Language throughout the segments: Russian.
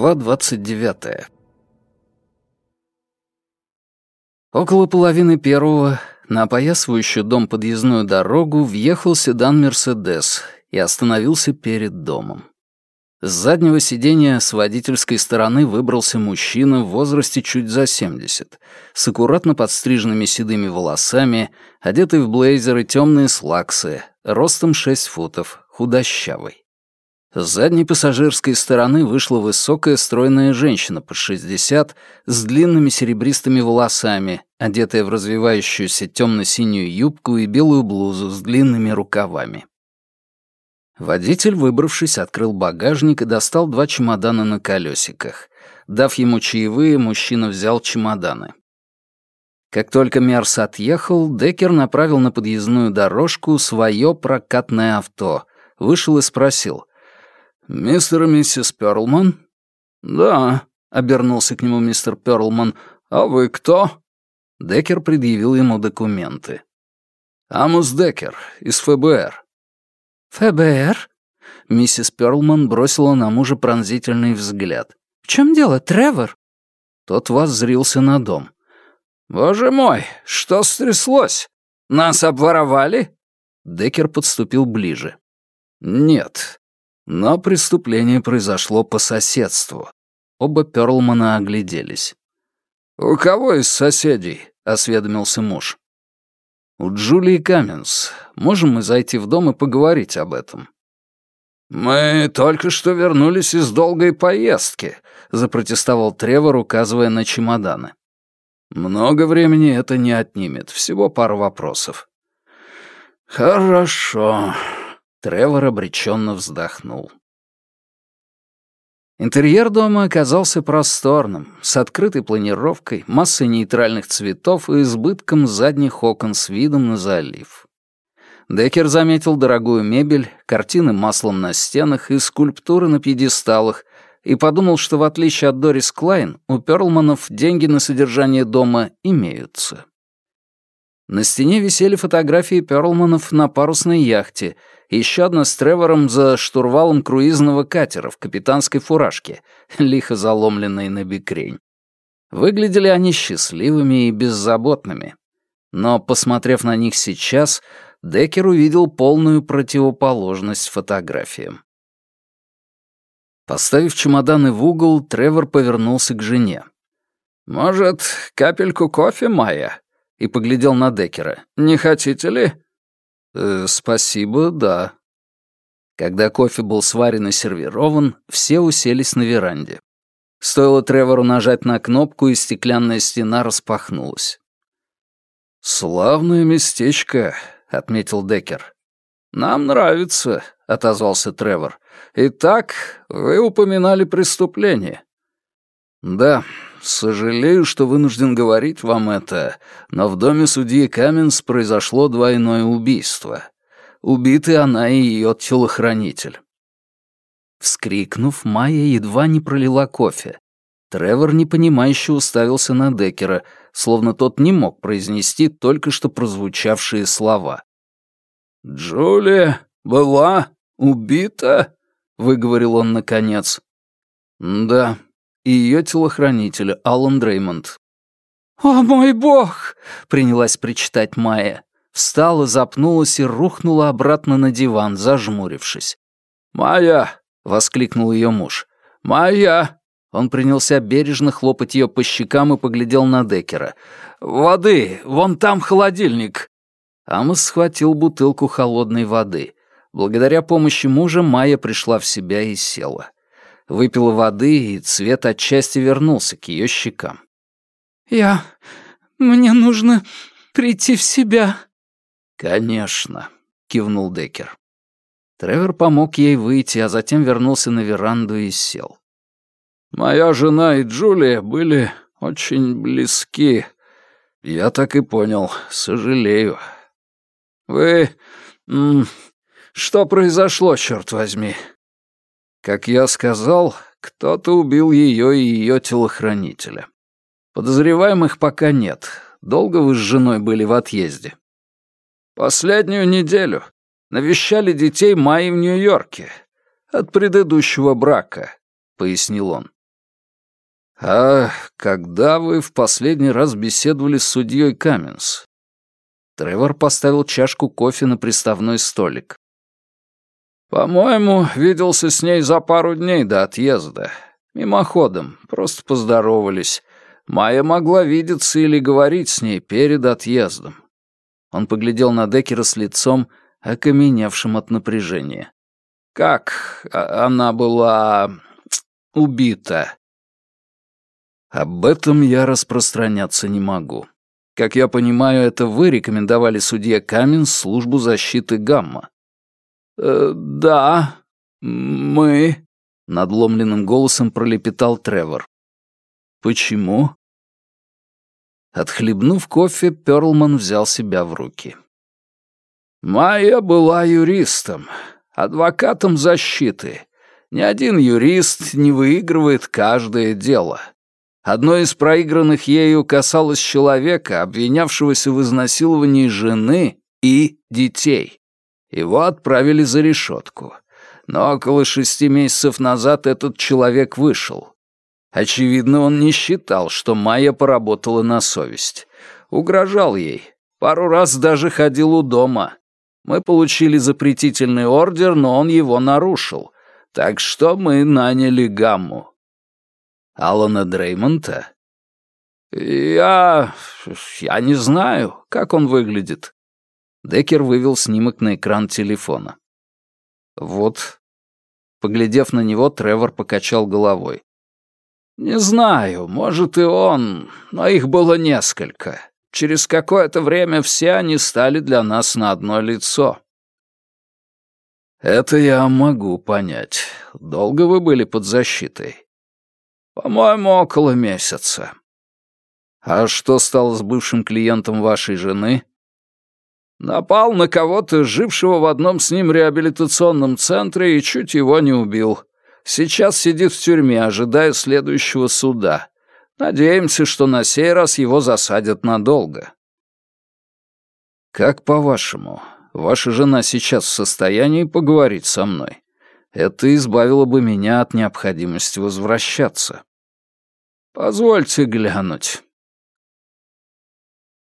Глава двадцать девятая. Около половины первого на опоясывающую дом подъездную дорогу въехал седан «Мерседес» и остановился перед домом. С заднего сиденья с водительской стороны выбрался мужчина в возрасте чуть за 70, с аккуратно подстриженными седыми волосами, одетый в блейзер и темные слаксы, ростом 6 футов, худощавый. С задней пассажирской стороны вышла высокая стройная женщина под 60 с длинными серебристыми волосами, одетая в развивающуюся темно-синюю юбку и белую блузу с длинными рукавами. Водитель, выбравшись, открыл багажник и достал два чемодана на колесиках. Дав ему чаевые, мужчина взял чемоданы. Как только Мерс отъехал, Деккер направил на подъездную дорожку свое прокатное авто, вышел и спросил — «Мистер и миссис Перлман?» «Да», — обернулся к нему мистер Перлман. «А вы кто?» Деккер предъявил ему документы. «Амус Деккер, из ФБР». «ФБР?» Миссис Перлман бросила на мужа пронзительный взгляд. «В чем дело, Тревор?» Тот воззрился на дом. «Боже мой, что стряслось? Нас обворовали?» Деккер подступил ближе. «Нет, но преступление произошло по соседству. Оба Перлмана огляделись. «У кого из соседей?» — осведомился муж. «У Джулии Каменс. Можем мы зайти в дом и поговорить об этом?» «Мы только что вернулись из долгой поездки», — запротестовал Тревор, указывая на чемоданы. «Много времени это не отнимет, всего пару вопросов». «Хорошо», Тревор обреченно вздохнул. Интерьер дома оказался просторным, с открытой планировкой, массой нейтральных цветов и избытком задних окон с видом на залив. Деккер заметил дорогую мебель, картины маслом на стенах и скульптуры на пьедесталах и подумал, что в отличие от Дорис Клайн, у Перлманов деньги на содержание дома имеются. На стене висели фотографии Перлманов на парусной яхте — еще одна с Тревором за штурвалом круизного катера в капитанской фуражке, лихо заломленной на бикрень. Выглядели они счастливыми и беззаботными. Но, посмотрев на них сейчас, Деккер увидел полную противоположность фотографиям. Поставив чемоданы в угол, Тревор повернулся к жене. «Может, капельку кофе, Майя?» и поглядел на Деккера. «Не хотите ли?» «Э, «Спасибо, да». Когда кофе был сварен и сервирован, все уселись на веранде. Стоило Тревору нажать на кнопку, и стеклянная стена распахнулась. «Славное местечко», — отметил Деккер. «Нам нравится», — отозвался Тревор. «Итак, вы упоминали преступление». «Да, сожалею, что вынужден говорить вам это, но в доме судьи Каменс произошло двойное убийство. Убиты она и ее телохранитель». Вскрикнув, Майя едва не пролила кофе. Тревор непонимающе уставился на Деккера, словно тот не мог произнести только что прозвучавшие слова. «Джулия была убита?» — выговорил он наконец. «Да», и ее телохранитель Алан Дреймонд. «О мой бог!» — принялась причитать Майя. Встала, запнулась и рухнула обратно на диван, зажмурившись. «Майя!» — воскликнул ее муж. «Майя!» Он принялся бережно хлопать ее по щекам и поглядел на Деккера. «Воды! Вон там холодильник!» Амос схватил бутылку холодной воды. Благодаря помощи мужа Майя пришла в себя и села выпила воды, и цвет отчасти вернулся к ее щекам. «Я... мне нужно прийти в себя». «Конечно», — кивнул Деккер. Тревор помог ей выйти, а затем вернулся на веранду и сел. «Моя жена и Джулия были очень близки. Я так и понял. Сожалею. Вы... Что произошло, черт возьми?» Как я сказал, кто-то убил ее и ее телохранителя. Подозреваемых пока нет. Долго вы с женой были в отъезде? Последнюю неделю. Навещали детей Майи в Нью-Йорке. От предыдущего брака, — пояснил он. «А когда вы в последний раз беседовали с судьей Каменс?» Тревор поставил чашку кофе на приставной столик. «По-моему, виделся с ней за пару дней до отъезда. Мимоходом, просто поздоровались. Майя могла видеться или говорить с ней перед отъездом». Он поглядел на Деккера с лицом, окаменевшим от напряжения. «Как а, она была... убита?» «Об этом я распространяться не могу. Как я понимаю, это вы рекомендовали судье Каменс службу защиты Гамма. Э, да, мы, надломленным голосом пролепетал Тревор. Почему? Отхлебнув кофе, Перлман взял себя в руки. Майя была юристом, адвокатом защиты. Ни один юрист не выигрывает каждое дело. Одно из проигранных ею касалось человека, обвинявшегося в изнасиловании жены и детей. Его отправили за решетку. Но около шести месяцев назад этот человек вышел. Очевидно, он не считал, что Майя поработала на совесть. Угрожал ей. Пару раз даже ходил у дома. Мы получили запретительный ордер, но он его нарушил. Так что мы наняли Гамму. Алана Дреймонта? Я... я не знаю, как он выглядит. Деккер вывел снимок на экран телефона. Вот. Поглядев на него, Тревор покачал головой. «Не знаю, может и он, но их было несколько. Через какое-то время все они стали для нас на одно лицо». «Это я могу понять. Долго вы были под защитой?» По-моему, около месяца. А что стало с бывшим клиентом вашей жены? Напал на кого-то, жившего в одном с ним реабилитационном центре, и чуть его не убил. Сейчас сидит в тюрьме, ожидая следующего суда. Надеемся, что на сей раз его засадят надолго. Как по-вашему, ваша жена сейчас в состоянии поговорить со мной? Это избавило бы меня от необходимости возвращаться. Позвольте глянуть.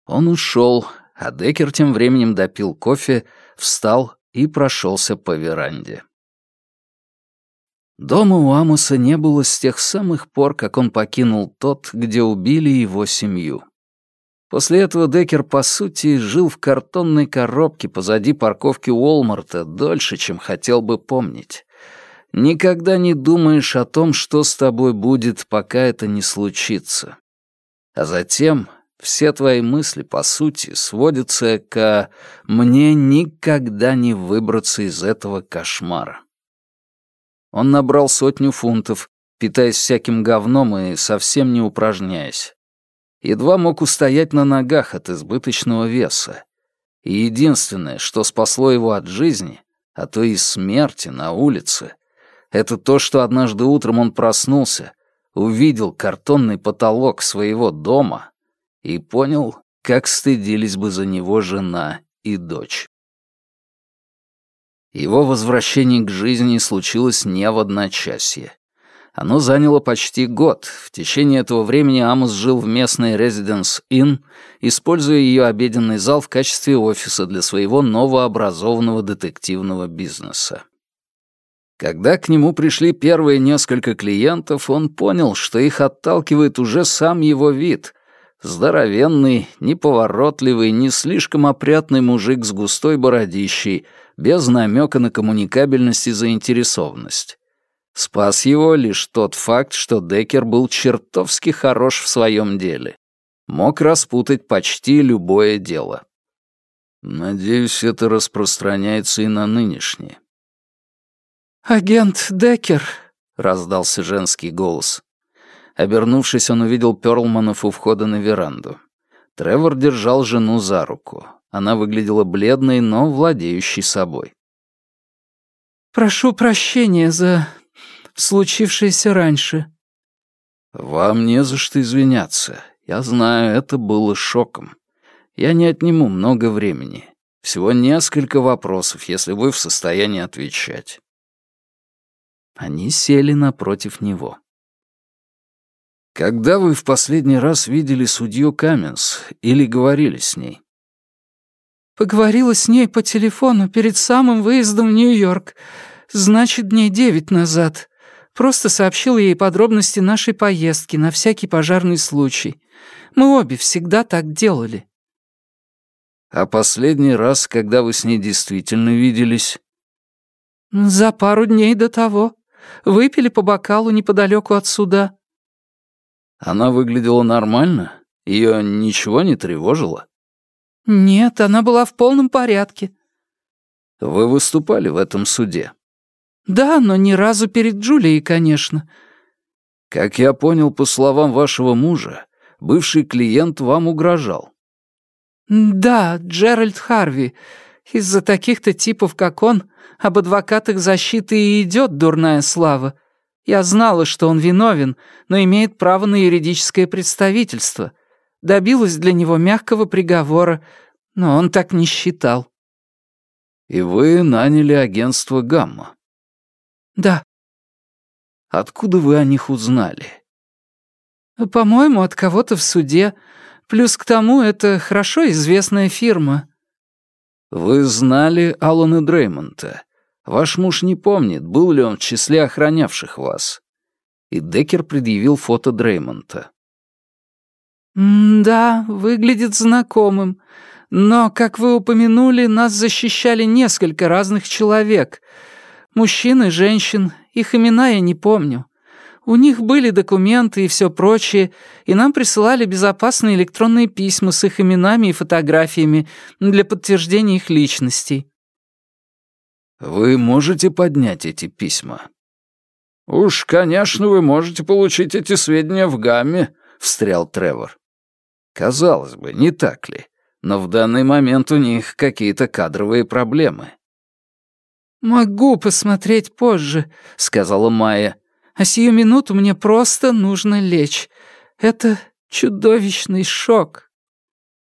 Он ушел, а Деккер тем временем допил кофе, встал и прошелся по веранде. Дома у Амуса не было с тех самых пор, как он покинул тот, где убили его семью. После этого Деккер, по сути, жил в картонной коробке позади парковки Уолмарта дольше, чем хотел бы помнить. Никогда не думаешь о том, что с тобой будет, пока это не случится. А затем все твои мысли, по сути, сводятся к «мне никогда не выбраться из этого кошмара». Он набрал сотню фунтов, питаясь всяким говном и совсем не упражняясь. Едва мог устоять на ногах от избыточного веса. И единственное, что спасло его от жизни, а то и смерти на улице — это то, что однажды утром он проснулся, увидел картонный потолок своего дома и понял, как стыдились бы за него жена и дочь. Его возвращение к жизни случилось не в одночасье. Оно заняло почти год. В течение этого времени Амос жил в местной Residence Inn, используя ее обеденный зал в качестве офиса для своего новообразованного детективного бизнеса. Когда к нему пришли первые несколько клиентов, он понял, что их отталкивает уже сам его вид. Здоровенный, неповоротливый, не слишком опрятный мужик с густой бородищей, без намека на коммуникабельность и заинтересованность. Спас его лишь тот факт, что Деккер был чертовски хорош в своем деле. Мог распутать почти любое дело. Надеюсь, это распространяется и на нынешнее. «Агент Деккер», — раздался женский голос. Обернувшись, он увидел Перлманов у входа на веранду. Тревор держал жену за руку. Она выглядела бледной, но владеющей собой. «Прошу прощения за случившееся раньше». «Вам не за что извиняться. Я знаю, это было шоком. Я не отниму много времени. Всего несколько вопросов, если вы в состоянии отвечать». Они сели напротив него. Когда вы в последний раз видели судью Каменс или говорили с ней? Поговорила с ней по телефону перед самым выездом в Нью-Йорк. Значит, дней девять назад. Просто сообщил ей подробности нашей поездки на всякий пожарный случай. Мы обе всегда так делали. А последний раз, когда вы с ней действительно виделись? За пару дней до того. Выпили по бокалу неподалеку отсюда. Она выглядела нормально? Ее ничего не тревожило? Нет, она была в полном порядке. Вы выступали в этом суде? Да, но ни разу перед Джулией, конечно. Как я понял по словам вашего мужа, бывший клиент вам угрожал. Да, Джеральд Харви. Из-за таких-то типов, как он, об адвокатах защиты и идет дурная слава. Я знала, что он виновен, но имеет право на юридическое представительство. Добилась для него мягкого приговора, но он так не считал. И вы наняли агентство «Гамма». «Да». «Откуда вы о них узнали?» «По-моему, от кого-то в суде. Плюс к тому, это хорошо известная фирма». «Вы знали Алана Дреймонта. Ваш муж не помнит, был ли он в числе охранявших вас». И Деккер предъявил фото Дреймонта. «Да, выглядит знакомым. Но, как вы упомянули, нас защищали несколько разных человек. Мужчин и женщин, их имена я не помню. У них были документы и все прочее, и нам присылали безопасные электронные письма с их именами и фотографиями для подтверждения их личностей. Вы можете поднять эти письма? Уж, конечно, вы можете получить эти сведения в гамме, встрял Тревор. Казалось бы, не так ли? Но в данный момент у них какие-то кадровые проблемы. «Могу посмотреть позже», — сказала Майя. «А сию минуту мне просто нужно лечь. Это чудовищный шок».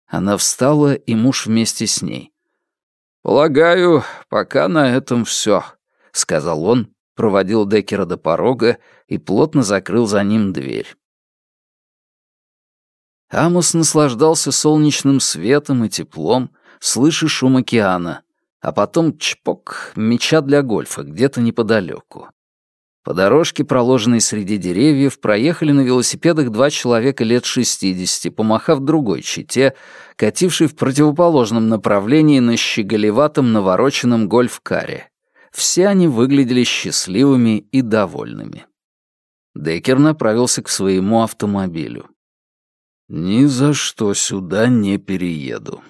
Она встала, и муж вместе с ней. «Полагаю, пока на этом все», — сказал он, проводил Деккера до порога и плотно закрыл за ним дверь. Амос наслаждался солнечным светом и теплом, слыша шум океана, а потом чпок, мяча для гольфа где-то неподалеку. По дорожке, проложенной среди деревьев, проехали на велосипедах два человека лет шестидесяти, помахав другой чете, катившей в противоположном направлении на щеголеватом навороченном гольф-каре. Все они выглядели счастливыми и довольными. Деккер направился к своему автомобилю. «Ни за что сюда не перееду»,